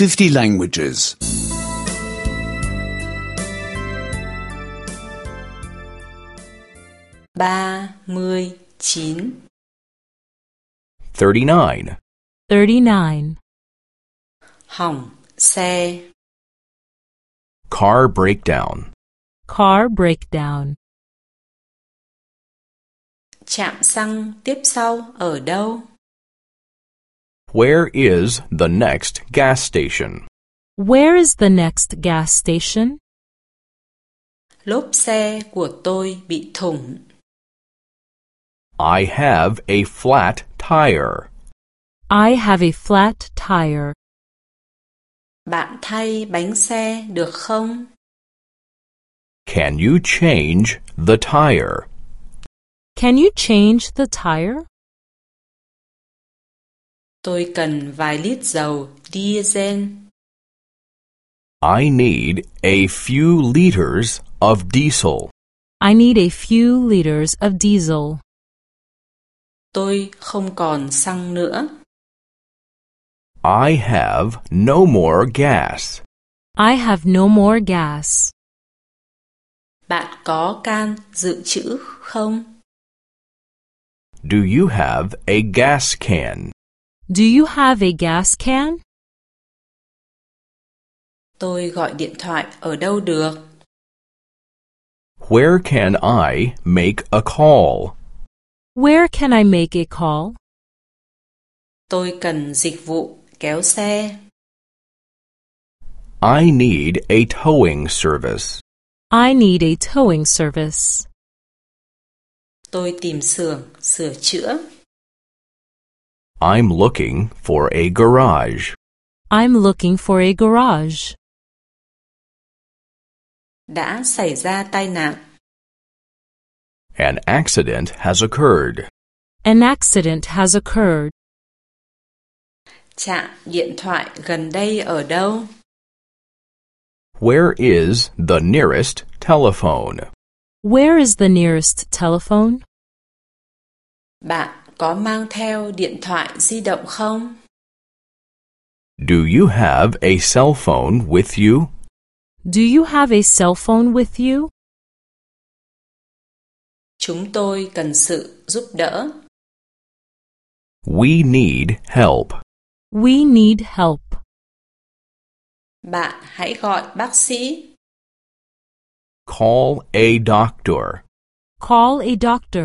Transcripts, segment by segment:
50 languages. 39 39. 39. hỏng xe Car breakdown. Car breakdown. Trạm xăng tiếp sau ở đâu? Where is the next gas station? Where is the next gas station? Lốp xe của tôi bị thủng. I have a flat tire. I have a flat tire. Bạn thay bánh xe được không? Can you change the tire? Can you change the tire? Tôi cần vài lít dầu diesel. I need a few liters of diesel. I need a few liters of diesel. Tôi không còn xăng nữa. I have no more gas. I have no more gas. Bạn có can dự trữ không? Do you have a gas can? Do you have a gas can? Tôi gọi điện thoại ở đâu được? Where can I make a call? Where can I make a call? Tôi cần dịch vụ kéo xe. I need a towing service. I need a towing service. Tôi tìm xưởng sửa chữa. I'm looking for a garage. I'm looking for a garage. Đã xảy ra tai nạn. An accident has occurred. An accident has occurred. Trạm điện thoại gần đây ở đâu? Where is the nearest telephone? Where is the nearest telephone? Bạn có mang theo điện thoại di động không? Do you have a cell phone with you? Do you have a cell phone with you? Chúng tôi cần sự giúp đỡ. We need help. We need help. Bạn hãy gọi bác sĩ. Call a doctor. Call a doctor.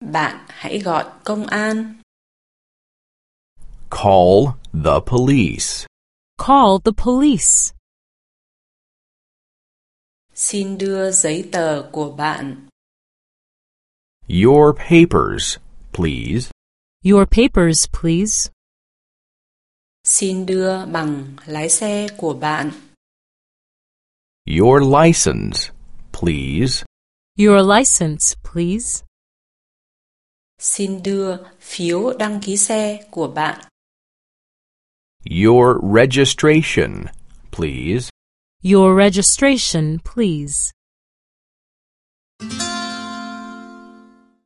Bạn hãy gọi công an. Call the police. Call the police. Xin đưa giấy tờ của bạn. Your papers, please. Your papers, please. Xin đưa bằng lái xe của bạn. Your license, please. Your license, please. Xin đưa phiếu đăng ký xe của bạn. Your registration, please. Your registration, please.